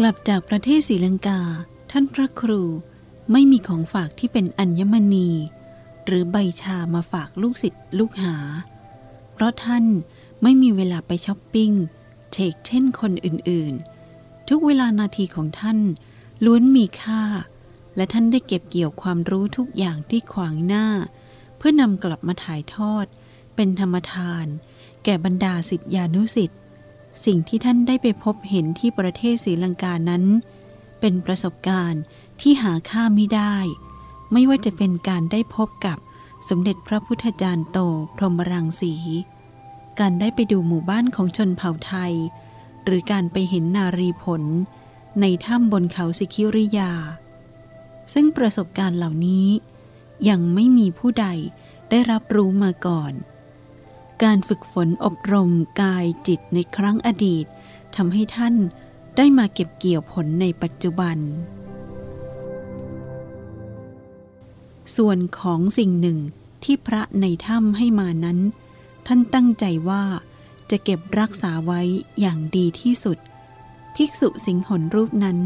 กลับจากประเทศศรีลังกา ท่านพระครูไม่มีของฝากที่เป็นอัญมณี หรือใบชามาฝากลูกศิษย์ลูกหา เพราะท่านไม่มีเวลาไปช้อปปิ้งเชกเช่นคนอื่นๆ ทุกเวลานาทีของท่านล้วนมีค่า และท่านได้เก็บเกี่ยวความรู้ทุกอย่างที่ขวางหน้า เพื่อนำกลับมาถ่ายทอด เป็นธรรมทาน แก่บรรดาสิทธิานุสิทธิ์ สิ่งที่ท่านได้ไปพบเห็นที่ประเทศศรีลังกานั้น เป็นประสบการณ์ที่หาค่าไม่ได้ ไม่ว่าจะเป็นการได้พบกับสมเด็จพระพุทธจารย์โตพรหมรังสี การได้ไปดูหมู่บ้านของชนเผ่าไทย หรือการไปเห็นนารีผล ในถ้ำบนเขาสิคิริยา ซึ่งประสบการณ์เหล่านี้ ยังไม่มีผู้ใดได้รับรู้มาก่อน การฝึกฝนอบรมกายจิตในครั้งอดีตทำให้ท่านได้มาเก็บเกี่ยวผลในปัจจุบัน ส่วนของสิ่งหนึ่งที่พระในถ้ำให้มานั้น ท่านตั้งใจว่าจะเก็บรักษาไว้อย่างดีที่สุด ภิกษุสิงหนรูปนั้น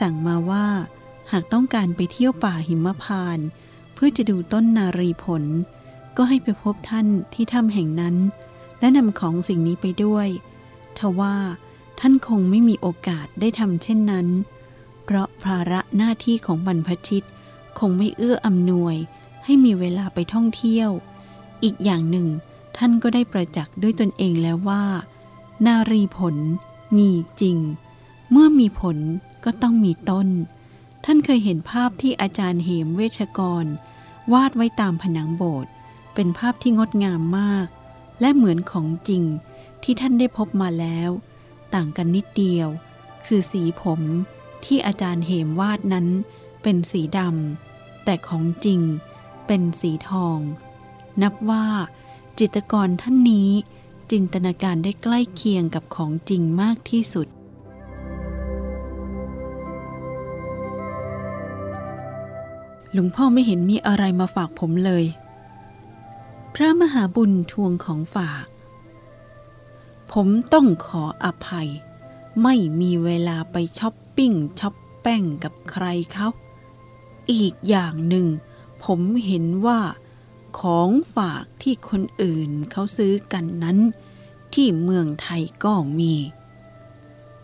สั่งมาว่าหากต้องการไปเที่ยวป่าหิมพานต์เพื่อจะดูต้นนารีผล ก็ให้ไปพบท่านที่ถ้ำแห่งนั้น และนำของสิ่งนี้ไปด้วยทว่าท่านคงไม่มีโอกาสได้ทำเช่นนั้น เพราะภาระหน้าที่ของบรรพชิตคงไม่เอื้ออำนวย ให้มีเวลาไปท่องเที่ยว อีกอย่างหนึ่ง ท่านก็ได้ประจักษ์ด้วยตนเองแล้วว่า นารีผลมีจริง เมื่อมีผลก็ต้องมีต้น ท่านเคยเห็นภาพที่อาจารย์เหมเวชกร วาดไว้ตามผนังโบสถ์ เป็นภาพที่งดงามมาก และเหมือนของจริงที่ท่านได้พบมาแล้ว ต่างกันนิดเดียว คือสีผมที่อาจารย์เหมวาดนั้น เป็นสีดำแต่ของจริงเป็นสีทอง นับว่า จิตกรท่านนี้จินตนาการได้ใกล้เคียงกับของจริงมากที่สุด หลวงพ่อไม่เห็นมีอะไรมาฝากผมเลย พระมหาบุญทวงของฝาก ผมต้องขออภัย ไม่มีเวลาไปช้อปปิ้งช้อปแป้งกับใครเขาอีกอย่างหนึ่ง ผมเห็นว่าของฝากที่คนอื่นเขาซื้อกันนั้น ที่เมืองไทยก็มี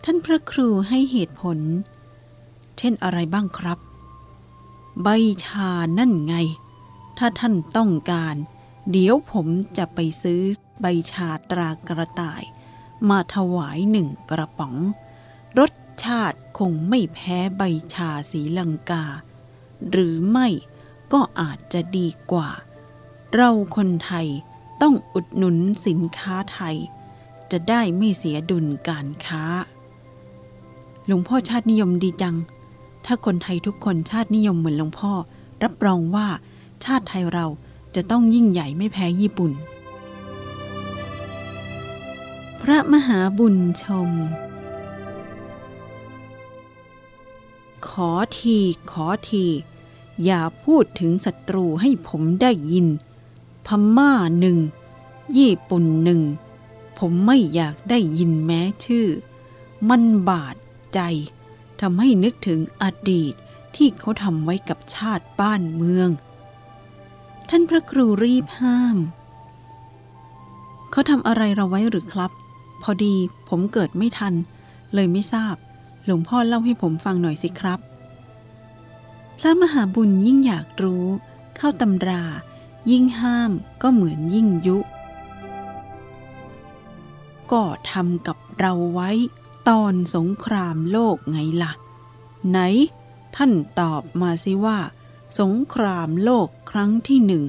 ท่านพระครูให้เหตุผล เช่นอะไรบ้างครับ ใบชานั่นไง ถ้าท่านต้องการ เดี๋ยวผมจะไปซื้อใบชาตรากระต่าย มาถวายหนึ่งกระป๋อง รสชาติคงไม่แพ้ใบชาสีลังกา หรือไม่ก็อาจจะดีกว่า เราคนไทยต้องอุดหนุนสินค้าไทย จะได้ไม่เสียดุลการค้า หลวงพ่อชาตินิยมดีจัง ถ้าคนไทยทุกคนชาตินิยมเหมือนหลวงพ่อ รับรองว่าชาติไทยเรา จะต้องยิ่งใหญ่ไม่แพ้ญี่ปุ่น พระมหาบุญชม ขอทีขอที อย่าพูดถึงศัตรูให้ผมได้ยิน พม่าหนึ่ง ญี่ปุ่นหนึ่ง ผมไม่อยากได้ยินแม้ชื่อ มันบาดใจทำให้นึกถึงอดีตที่เขาทำไว้กับชาติบ้านเมือง ท่านพระครูรีบห้าม เขาทำอะไรเราไว้หรือครับ พอดีผมเกิดไม่ทัน เลยไม่ทราบ หลวงพ่อเล่าให้ผมฟังหน่อยสิครับ พระมหาบุญยิ่งอยากรู้ เข้าตำรา ยิ่งห้ามก็เหมือนยิ่งยุ ก็ทำกับเราไว้ ตอนสงครามโลกไงล่ะ ไหน ท่านตอบมาสิว่า สงครามโลกครั้งที่หนึ่ง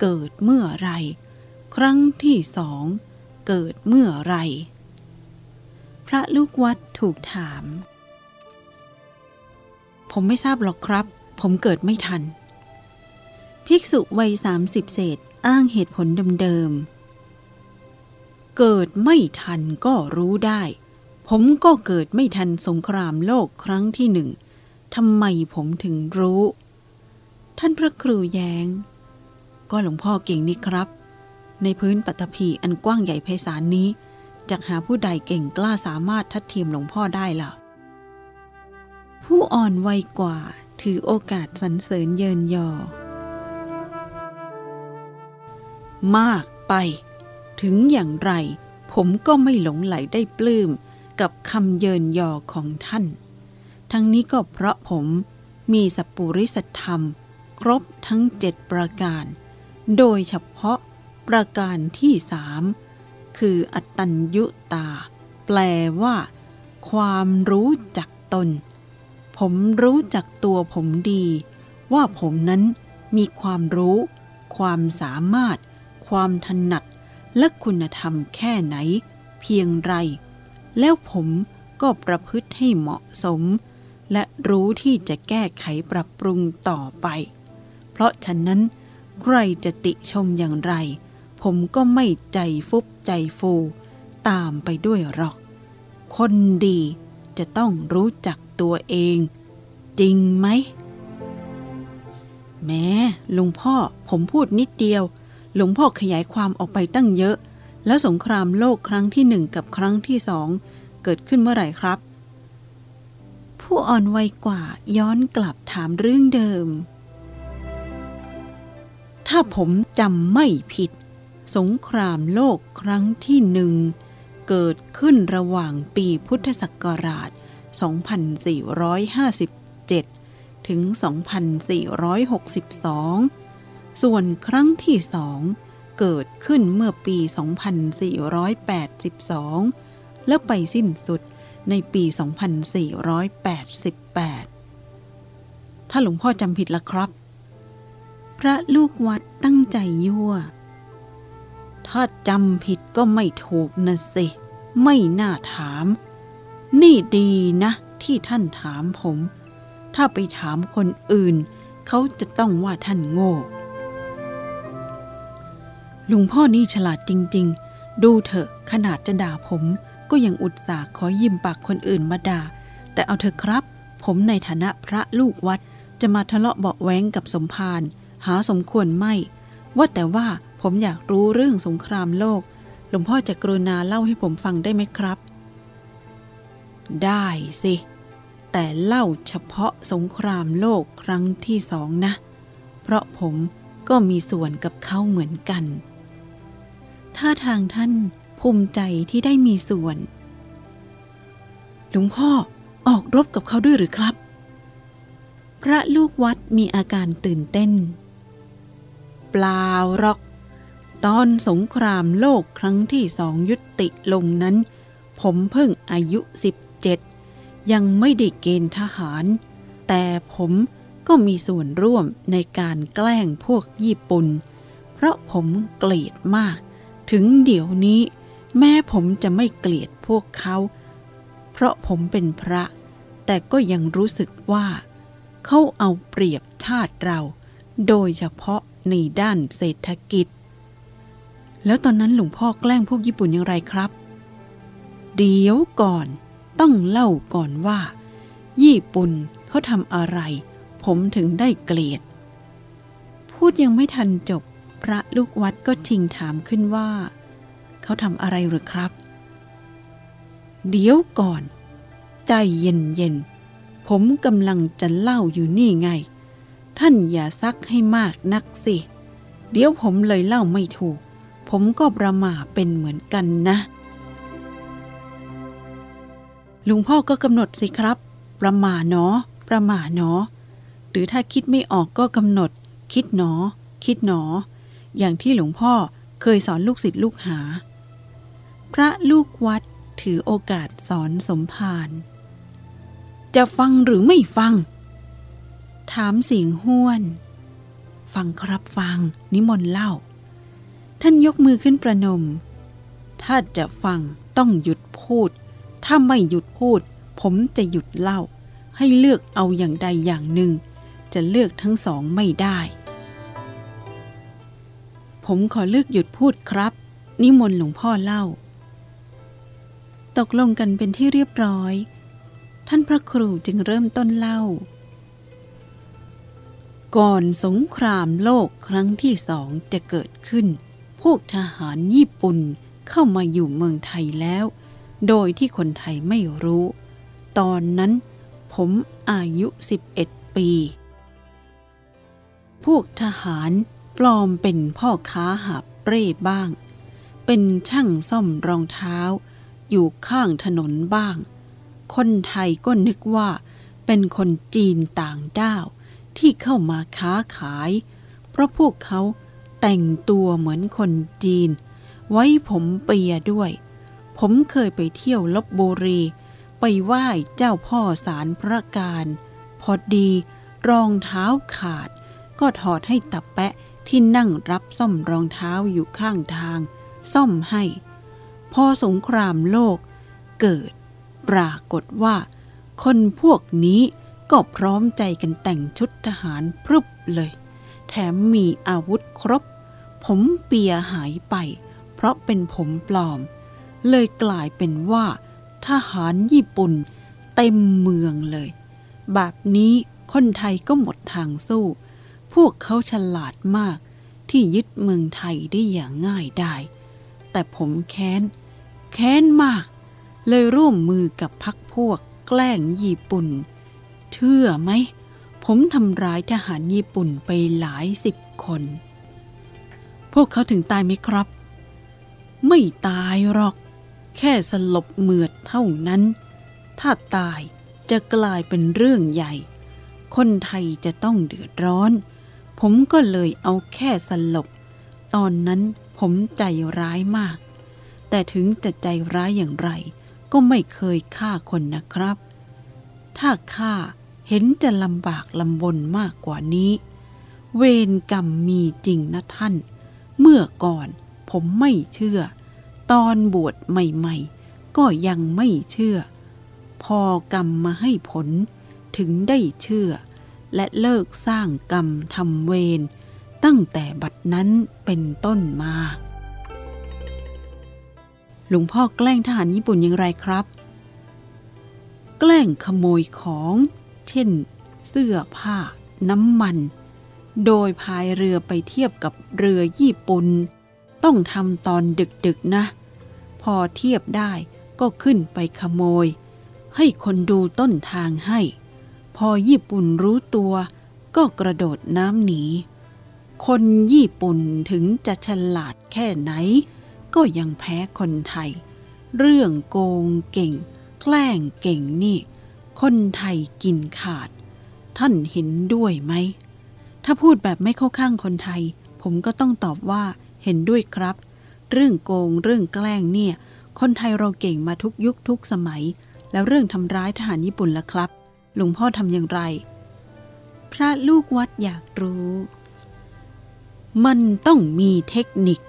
เกิดเมื่อไร ครั้งที่สองเกิดเมื่อไร พระลูกวัดถูกถาม ผมไม่ทราบหรอกครับ ผมเกิดไม่ทัน ภิกษุวัยสามสิบเศษอ้างเหตุผลเดิมๆ เกิดไม่ทันก็รู้ได้ ผมก็เกิดไม่ทันสงครามโลกครั้งที่หนึ่งทำไมผมถึงรู้ ท่านพระครูแยง้ง ก็หลวงพ่อเก่งนี่ครับ ในพื้นปัตภีอันกว้างใหญ่ไพศาลนี้จะหาผู้ใดเก่งกล้าสามารถทัดเทียมหลวงพ่อได้ล่ะ ผู้อ่อนวัยกว่าถือโอกาสสรรเสริญเยินยอ มากไป ถึงอย่างไร ผมก็ไม่หลงไหลได้ปลื้มกับคำเยินยอของท่าน ทั้งนี้ก็เพราะผมมีสัปปุริสธรรม ครบทั้งเจ็ดประการ โดยเฉพาะประการที่สามคืออัตตัญยุตา แปลว่า ความรู้จักตน ผมรู้จักตัวผมดี ว่าผมนั้นมีความรู้ ความสามารถ ความถนัด และคุณธรรมแค่ไหน เพียงไร แล้วผมก็ประพฤติให้เหมาะสม และรู้ที่จะแก้ไขปรับปรุงต่อไป เพราะฉะนั้นใครจะติชมอย่างไร ผมก็ไม่ใจฟุบใจฟู ตามไปด้วยหรอก คนดีจะต้องรู้จักตัวเอง จริงไหม แม้ลุงพ่อผมพูดนิดเดียว หลวงพ่อขยายความออกไปตั้งเยอะ แล้วสงครามโลกครั้งที่หนึ่งกับครั้งที่สองเกิดขึ้นเมื่อไหร่ครับ ผู้อ่อนวัยกว่าย้อนกลับถามเรื่องเดิม ถ้าผมจำไม่ผิด สงครามโลกครั้งที่หนึ่งเกิดขึ้นระหว่างปีพุทธศักราช 2457 ถึง 2462 ส่วนครั้งที่สองเกิดขึ้นเมื่อปี 2482 แล้วไปสิ้นสุดในปี 2488 ถ้าหลวงพ่อจำผิดละครับ พระลูกวัดตั้งใจยั่ว ถ้าจำผิดก็ไม่ถูกนะสิ ไม่น่าถาม นี่ดีนะที่ท่านถามผม ถ้าไปถามคนอื่น เขาจะต้องว่าท่านโง่ ลุงพ่อนี่ฉลาดจริง ๆ ดูเถอะขนาดจะด่าผม ก็ยังอุตส่าห์ขอยิ้มปากคนอื่นมาด่า แต่เอาเถอะครับ ผมในฐานะพระลูกวัดจะมาทะเลาะเบาแว้งกับสมภาร หาสมควรไม่ ว่าแต่ว่าผมอยากรู้เรื่องสงครามโลก หลวงพ่อจะกรุณาเล่าให้ผมฟังได้ไหมครับ ได้สิ แต่เล่าเฉพาะสงครามโลกครั้งที่สองนะ เพราะผมก็มีส่วนกับเขาเหมือนกันถ้าทางท่านภูมิใจที่ได้มีส่วน หลวงพ่อออกรบกับเขาด้วยหรือครับ พระลูกวัดมีอาการตื่นเต้น เปล่าหรอก ตอนสงครามโลกครั้งที่สองยุติลงนั้น ผมเพิ่งอายุ 17 ยังไม่ได้เกณฑ์ทหาร แต่ผมก็มีส่วนร่วมในการแกล้งพวกญี่ปุ่น เพราะผมเกลียดมาก ถึงเดี๋ยวนี้ แม้ผมจะไม่เกลียดพวกเขา เพราะผมเป็นพระ แต่ก็ยังรู้สึกว่า เขาเอาเปรียบชาติเรา โดยเฉพาะ ในด้านเศรษฐกิจ แล้วตอนนั้นหลวงพ่อแกล้งพวกญี่ปุ่นอย่างไรครับ เดี๋ยวก่อนต้องเล่าก่อนว่า ญี่ปุ่นเขาทำอะไร ผมถึงได้เกลียด พูดยังไม่ทันจบ พระลูกวัดก็ชิงถามขึ้นว่า เขาทำอะไรหรือครับ เดี๋ยวก่อน ใจเย็นเย็นๆผมกำลังจะเล่าอยู่นี่ไง ท่านอย่าซักให้มากนักสิ เดี๋ยวผมเลยเล่าไม่ถูก ผมก็ประหม่าเป็นเหมือนกันนะ ลุงพ่อก็กำหนดสิครับ ประหม่าเนาะประหม่าเนาะหรือถ้าคิดไม่ออกก็กำหนด คิดหนอ คิดหนอ อย่างที่หลวงพ่อเคยสอนลูกศิษย์ลูกหา พระลูกวัดถือโอกาสสอนสมภารจะฟังหรือไม่ฟัง ถามเสียงห้วน ฟังครับฟัง นิมนต์เล่า ท่านยกมือขึ้นประนม ถ้าจะฟังต้องหยุดพูด ถ้าไม่หยุดพูด ผมจะหยุดเล่า ให้เลือกเอาอย่างใดอย่างหนึ่ง จะเลือกทั้งสองไม่ได้ ผมขอเลือกหยุดพูดครับ นิมนต์หลวงพ่อเล่า ตกลงกันเป็นที่เรียบร้อย ท่านพระครูจึงเริ่มต้นเล่า ก่อนสงครามโลกครั้งที่สองจะเกิดขึ้น พวกทหารญี่ปุ่นเข้ามาอยู่เมืองไทยแล้ว โดยที่คนไทยไม่รู้ ตอนนั้นผมอายุ 11 ปี พวกทหารปลอมเป็นพ่อค้าหาบเร่บ้าง เป็นช่างซ่อมรองเท้า อยู่ข้างถนนบ้าง คนไทยก็นึกว่าเป็นคนจีนต่างด้าว ที่เข้ามาค้าขาย เพราะพวกเขาแต่งตัวเหมือนคนจีน ไว้ผมเปียด้วย ผมเคยไปเที่ยวลบบุรี ไปไหว้เจ้าพ่อสารพระการ พอดีรองเท้าขาด ก็ถอดให้ตับแปะที่นั่งรับซ่อมรองเท้าอยู่ข้างทาง ซ่อมให้ พอสงครามโลกเกิด ปรากฏว่า คนพวกนี้ ก็พร้อมใจกันแต่งชุดทหารพรึบเลย แถมมีอาวุธครบ ผมเปียหายไป เพราะเป็นผมปลอม เลยกลายเป็นว่า ทหารญี่ปุ่น เต็มเมืองเลย แบบนี้คนไทยก็หมดทางสู้ พวกเขาฉลาดมาก ที่ยึดเมืองไทยได้อย่างง่ายได้ แต่ผมแค้น แค้นมาก เลยร่วมมือกับพักพวกแกล้งญี่ปุ่น เชื่อไหม ผมทำร้ายทหารญี่ปุ่นไปหลายสิบคน พวกเขาถึงตายไหมครับ ไม่ตายหรอก แค่สลบเหมือดเท่านั้น ถ้าตายจะกลายเป็นเรื่องใหญ่ คนไทยจะต้องเดือดร้อน ผมก็เลยเอาแค่สลบ ตอนนั้นผมใจร้ายมาก แต่ถึงจะใจร้ายอย่างไร ก็ไม่เคยฆ่าคนนะครับ ถ้าฆ่าเห็นจะลำบากลำบนมากกว่านี้ เวรกรรมมีจริงนะท่าน เมื่อก่อนผมไม่เชื่อ ตอนบวชใหม่ๆ ก็ยังไม่เชื่อ พอกรรมมาให้ผลถึงได้เชื่อ และเลิกสร้างกรรมทำเวรตั้งแต่บัดนั้นเป็นต้นมา หลวงพ่อแกล้งทหารญี่ปุ่นอย่างไรครับ แกล้งขโมยของ เช่น เสื้อผ้า น้ำมัน โดยพายเรือไปเทียบกับเรือญี่ปุ่น ต้องทำตอนดึกๆนะ พอเทียบได้ก็ขึ้นไปขโมย ให้คนดูต้นทางให้ พอญี่ปุ่นรู้ตัว ก็กระโดดน้ำหนี คนญี่ปุ่นถึงจะฉลาดแค่ไหน ก็ยังแพ้คนไทย เรื่องโกงเก่ง แกล้งเก่งนี่ คนไทยกินขาด ท่านเห็นด้วยไหม ถ้าพูดแบบไม่เข้าข้างคนไทย ผมก็ต้องตอบว่าเห็นด้วยครับ เรื่องโกงเรื่องแกล้งเนี่ย คนไทยเราเก่งมาทุกยุคทุกสมัย แล้วเรื่องทำร้ายทหารญี่ปุ่นล่ะครับ หลวงพ่อทำอย่างไร พระลูกวัดอยากรู้ มันต้องมีเทคนิค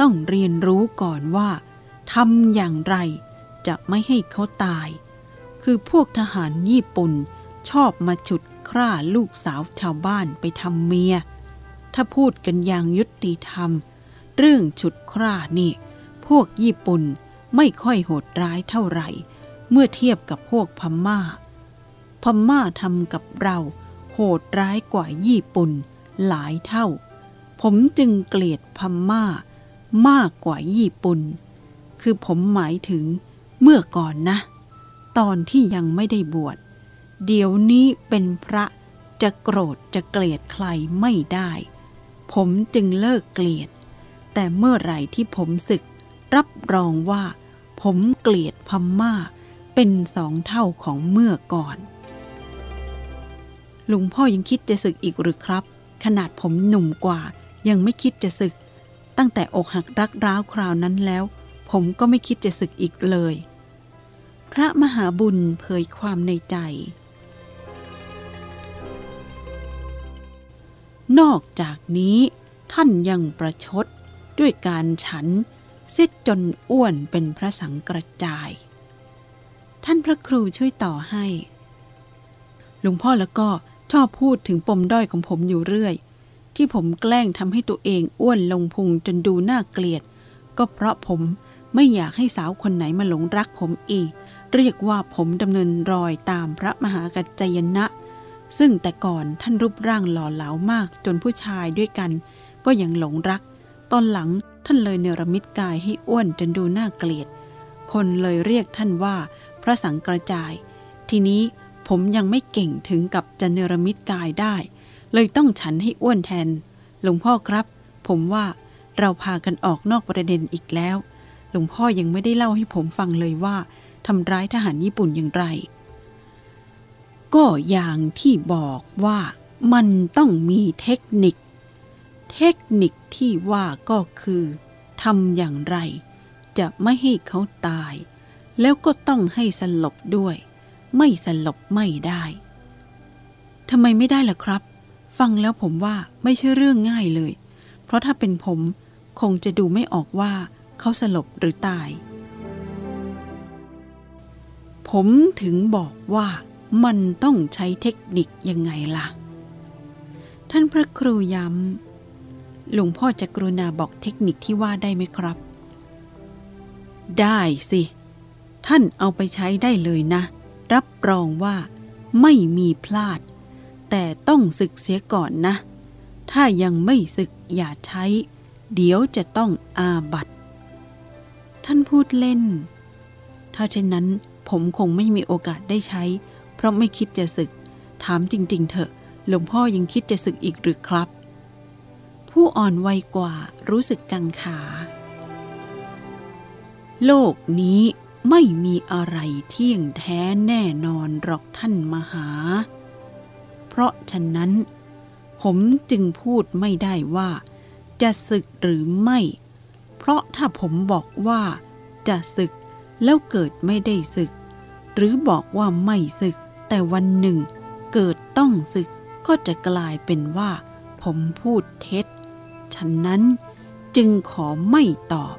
ต้องเรียนรู้ก่อนว่าทำอย่างไร จะไม่ให้เขาตาย คือพวกทหารญี่ปุ่นชอบมาฉุดคร่าลูกสาวชาวบ้านไปทำเมีย ถ้าพูดกันอย่างยุติธรรม เรื่องฉุดคร่านี่ พวกญี่ปุ่นไม่ค่อยโหดร้ายเท่าไหร่ เมื่อเทียบกับพวกพม่า พม่าทำกับเรา โหดร้ายกว่าญี่ปุ่นหลายเท่า ผมจึงเกลียดพม่ามากกว่าญี่ปุ่น คือผมหมายถึง เมื่อก่อนนะ ตอนที่ยังไม่ได้บวช เดี๋ยวนี้เป็นพระจะโกรธจะเกลียดใครไม่ได้ ผมจึงเลิกเกลียด แต่เมื่อไหร่ที่ผมศึก รับรองว่า ผมเกลียดพม่า เป็นสองเท่าของเมื่อก่อนลุงพ่อยังคิดจะศึกอีกหรือครับ ขนาดผมหนุ่มกว่า ยังไม่คิดจะศึก ตั้งแต่อกหักรักร้าวคราวนั้นแล้ว ผมก็ไม่คิดจะศึกอีกเลย พระมหาบุญเผยความในใจ นอกจากนี้ท่านยังประชดด้วยการฉันเสียจนอ้วนเป็นพระสังกระจาย ท่านพระครูช่วยต่อให้หลวงพ่อแล้วก็ชอบพูดถึงปมด้อยของผมอยู่เรื่อย ที่ผมแกล้งทำให้ตัวเองอ้วนลงพุงจนดูน่าเกลียด ก็เพราะผมไม่อยากให้สาวคนไหนมาหลงรักผมอีก เรียกว่าผมดำเนินรอยตามพระมหากัจจยนะ ซึ่งแต่ก่อนท่านรูปร่างหล่อเหลามากจนผู้ชายด้วยกัน ก็ยังหลงรัก ตอนหลังท่านเลยเนรมิตกายให้อ้วนจนดูน่าเกลียด คนเลยเรียกท่านว่าพระสังกระจาย ทีนี้ผมยังไม่เก่งถึงกับจะเนรมิตกายได้ เลยต้องฉันให้อ้วนแทน หลวงพ่อครับ ผมว่าเราพากันออกนอกประเด็นอีกแล้ว หลวงพ่อยังไม่ได้เล่าให้ผมฟังเลยว่า ทำร้ายทหารญี่ปุ่นอย่างไร ก็อย่างที่บอกว่ามันต้องมีเทคนิค เทคนิคที่ว่าก็คือทำอย่างไร จะไม่ให้เขาตาย แล้วก็ต้องให้สลบด้วย ไม่สลบไม่ได้ทำไมไม่ได้ล่ะครับ ฟังแล้วผมว่าไม่ใช่เรื่องง่ายเลย เพราะถ้าเป็นผมคงจะดูไม่ออกว่าเขาสลบหรือตาย ผมถึงบอกว่ามันต้องใช้เทคนิคยังไงล่ะ ท่านพระครูย้ำ หลวงพ่อจะกรุณาบอกเทคนิคที่ว่าได้ไหมครับ ได้สิ ท่านเอาไปใช้ได้เลยนะ รับรองว่าไม่มีพลาด แต่ต้องศึกเสียก่อนนะ ถ้ายังไม่ศึกอย่าใช้ เดี๋ยวจะต้องอาบัตท่านพูดเล่น ถ้าเช่นนั้น ผมคงไม่มีโอกาสได้ใช้ เพราะไม่คิดจะศึก ถามจริง ๆ เถอะ หลวงพ่อยังคิดจะศึกอีกหรือครับ ผู้อ่อนวัยกว่ารู้สึกกังขา โลกนี้ไม่มีอะไรเที่ยงแท้แน่นอนหรอกท่านมหา เพราะฉะนั้น ผมจึงพูดไม่ได้ว่า จะศึกหรือไม่ เพราะถ้าผมบอกว่าจะศึกแล้วเกิดไม่ได้ศึก หรือบอกว่าไม่ศึก แต่วันหนึ่ง เกิดต้องศึกก็จะกลายเป็นว่า ผมพูดเท็จ ฉะนั้นจึงขอไม่ตอบ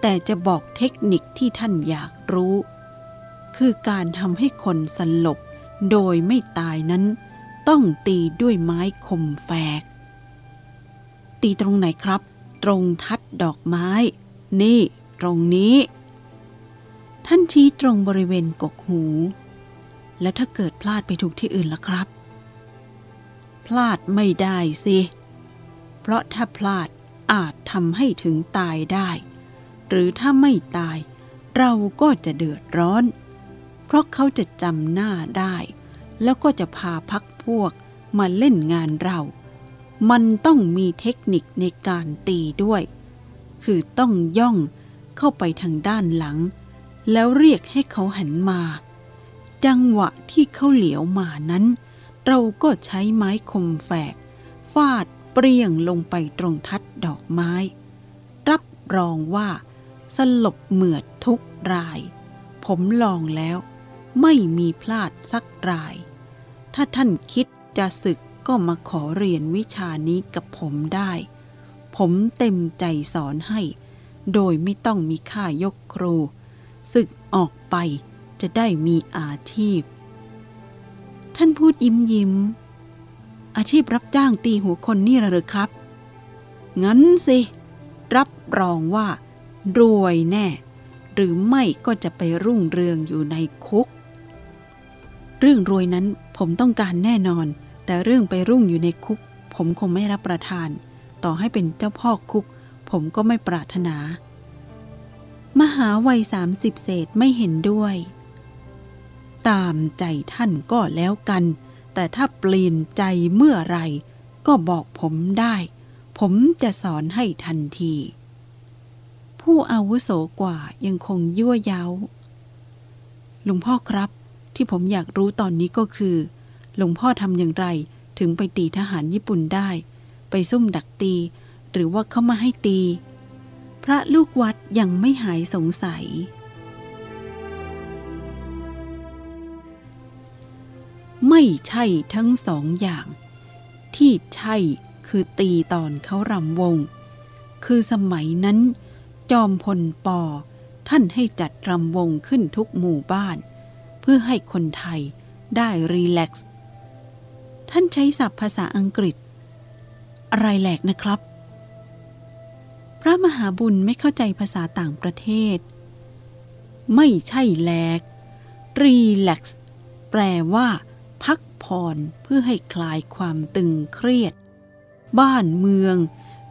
แต่จะบอกเทคนิคที่ท่านอยากรู้ คือการทำให้คนสลบโดยไม่ตายนั้น ต้องตีด้วยไม้คมแฝก ตีตรงไหนครับ ตรงทัดดอกไม้ นี่ ตรงนี้ ท่านชี้ตรงบริเวณกกหู แล้วถ้าเกิดพลาดไปถูกที่อื่นล่ะครับ พลาดไม่ได้สิ เพราะถ้าพลาดอาจทำให้ถึงตายได้ หรือถ้าไม่ตาย เราก็จะเดือดร้อน เพราะเขาจะจำหน้าได้ แล้วก็จะพาพักพวกมาเล่นงานเรา มันต้องมีเทคนิคในการตีด้วย คือต้องย่องเข้าไปทางด้านหลัง แล้วเรียกให้เขาหันมา จังหวะที่เขาเหลียวมานั้น เราก็ใช้ไม้คมแฝก ฟาดเปรี้ยงลงไปตรงทัดดอกไม้ รับรองว่า สลบเหมือดทุกราย ผมลองแล้วไม่มีพลาดสักราย ถ้าท่านคิดจะศึกก็มาขอเรียนวิชานี้กับผมได้ ผมเต็มใจสอนให้ โดยไม่ต้องมีค่ายกครู ศึกออกไปจะได้มีอาชีพ ท่านพูดยิ้มยิ้ม อาชีพรับจ้างตีหัวคนนี่หรือครับ งั้นสิ รับรองว่า รวยแน่ หรือไม่ก็จะไปรุ่งเรืองอยู่ในคุก เรื่องรวยนั้นผมต้องการแน่นอน แต่เรื่องไปรุ่งอยู่ในคุก ผมคงไม่รับประทาน ต่อให้เป็นเจ้าพ่อคุก ผมก็ไม่ปรารถนา มหาวัยสามสิบเศษไม่เห็นด้วย ตามใจท่านก็แล้วกัน แต่ถ้าเปลี่ยนใจเมื่อไรก็บอกผมได้ ผมจะสอนให้ทันที ผู้อาวุโสกว่ายังคงยั่วเย้าหลวงพ่อครับ ที่ผมอยากรู้ตอนนี้ก็คือหลวงพ่อทำอย่างไรถึงไปตีทหารญี่ปุ่นได้ ไปซุ่มดักตี หรือว่าเขามาให้ตี ระลูกวัดยังไม่หายสงสัย ไม่ใช่ทั้งสองอย่าง ที่ใช่คือตีตอนเขารำวง คือสมัยนั้น จอมพลปอท่านให้จัดรำวงขึ้นทุกหมู่บ้าน เพื่อให้คนไทยได้รีแลกซ์ ท่านใช้ศัพท์ภาษาอังกฤษ อะไรแหลกนะครับ ระมหาบุญไม่เข้าใจภาษาต่างประเทศ ไม่ใช่แลกรีแลกซ์แปลว่า พักผ่อนเพื่อให้คลายความตึงเครียด บ้านเมือง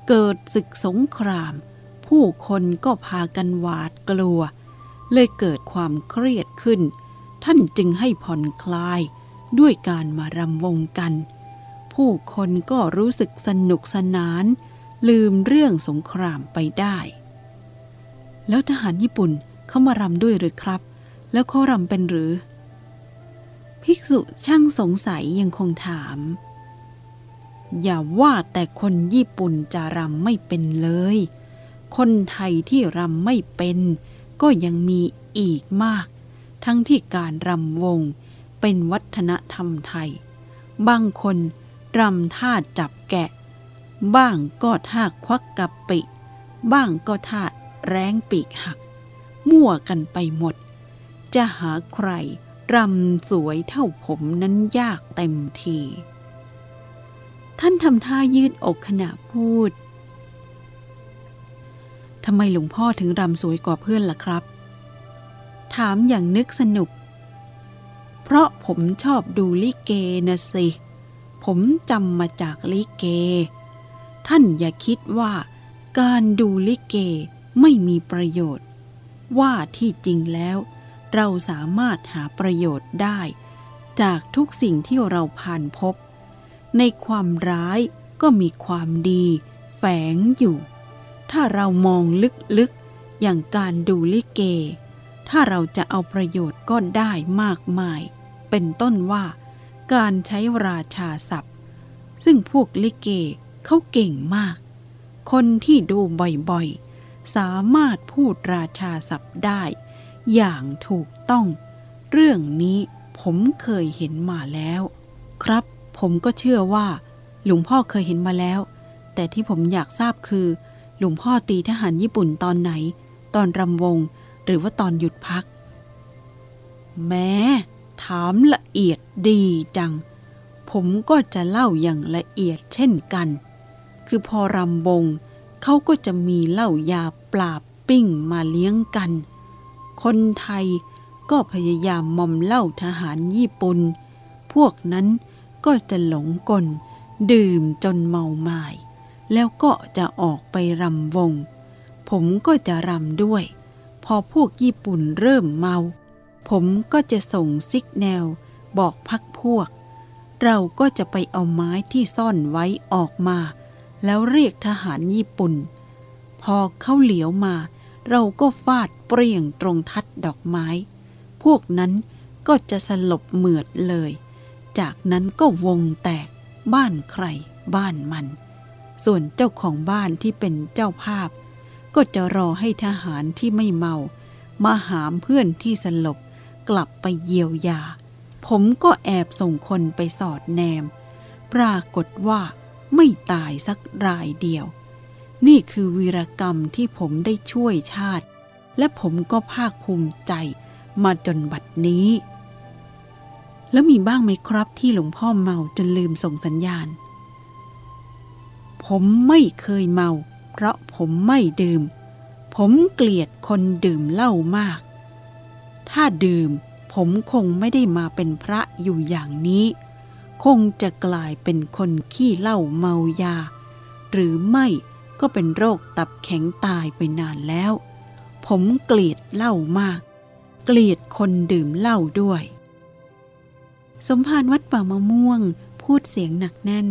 เกิดศึกสงคราม ผู้คนก็พากันหวาดกลัว เลยเกิดความเครียดขึ้น ท่านจึงให้ผ่อนคลายด้วยการมารำวงกัน ผู้คนก็รู้สึกสนุกสนาน ลืมเรื่องสงครามไปได้ แล้วทหารญี่ปุ่นเขามารำด้วยหรือครับ แล้วเขารำเป็นหรือ ภิกษุช่างสงสัยยังคงถาม อย่าว่าแต่คนญี่ปุ่นจะรำไม่เป็นเลย คนไทยที่รำไม่เป็น ก็ยังมีอีกมาก ทั้งที่การรำวงเป็นวัฒนธรรมไทย บางคนรำท่าจับแกะ บ้างก็ท่าควักกะปิ บ้างก็ท่าแร้งปีกหัก มั่วกันไปหมด จะหาใครรำสวยเท่าผมนั้นยากเต็มที ท่านทำท่ายืดอกขณะพูดทำไมหลวงพ่อถึงรำสวยกว่าเพื่อนล่ะครับ ถามอย่างนึกสนุก เพราะผมชอบดูลิเกนะสิ ผมจำมาจากลิเก ท่านอย่าคิดว่าการดูลิเกไม่มีประโยชน์ ว่าที่จริงแล้ว เราสามารถหาประโยชน์ได้ จากทุกสิ่งที่เราผ่านพบ ในความร้ายก็มีความดีแฝงอยู่ ถ้าเรามองลึกๆ อย่างการดูลิเก ถ้าเราจะเอาประโยชน์ก็ได้มากมาย เป็นต้นว่า การใช้ราชาศัพท์ ซึ่งพวกลิเก เขาเก่งมาก คนที่ดูบ่อยๆ สามารถพูดราชาศัพท์ได้ อย่างถูกต้อง เรื่องนี้ผมเคยเห็นมาแล้ว ครับ ผมก็เชื่อว่า หลวงพ่อเคยเห็นมาแล้ว แต่ที่ผมอยากทราบคือ หลวงพ่อตีทหารญี่ปุ่นตอนไหน ตอนรำวง หรือว่าตอนหยุดพัก แม้ถามละเอียดดีจัง ผมก็จะเล่าอย่างละเอียดเช่นกัน คือพอรำวงเขาก็จะมีเหล้ายาปลาบปิ้งมาเลี้ยงกัน คนไทยก็พยายามมอมเหล้าทหารญี่ปุ่น พวกนั้นก็จะหลงกล ดื่มจนเมาหมาย แล้วก็จะออกไปรำวง ผมก็จะรำด้วย พอพวกญี่ปุ่นเริ่มเมา ผมก็จะส่งซิกแนว บอกพักพวก เราก็จะไปเอาไม้ที่ซ่อนไว้ออกมา แล้วเรียกทหารญี่ปุ่น พอเข้าเหลียวมา เราก็ฟาดเปรี้ยงตรงทัดดอกไม้ พวกนั้นก็จะสลบเหมือดเลย จากนั้นก็วงแตกบ้านใครบ้านมัน ส่วนเจ้าของบ้านที่เป็นเจ้าภาพ ก็จะรอให้ทหารที่ไม่เมา มาหามเพื่อนที่สลบกลับไปเยียวยา ผมก็แอบส่งคนไปสอดแนม ปรากฏว่า ไม่ตายสักรายเดียว นี่คือวีรกรรมที่ผมได้ช่วยชาติ และผมก็ภาคภูมิใจมาจนบัดนี้ แล้วมีบ้างไหมครับที่หลวงพ่อเมาจนลืมส่งสัญญาณ ผมไม่เคยเมา เพราะผมไม่ดื่ม ผมเกลียดคนดื่มเหล้ามาก ถ้าดื่มผมคงไม่ได้มาเป็นพระอยู่อย่างนี้ คงจะกลายเป็นคนขี้เหล้าเมายา หรือไม่ก็เป็นโรคตับแข็งตายไปนานแล้ว ผมเกลียดเหล้ามาก เกลียดคนดื่มเหล้าด้วย สมภารวัดป่ามะม่วงพูดเสียงหนักแน่น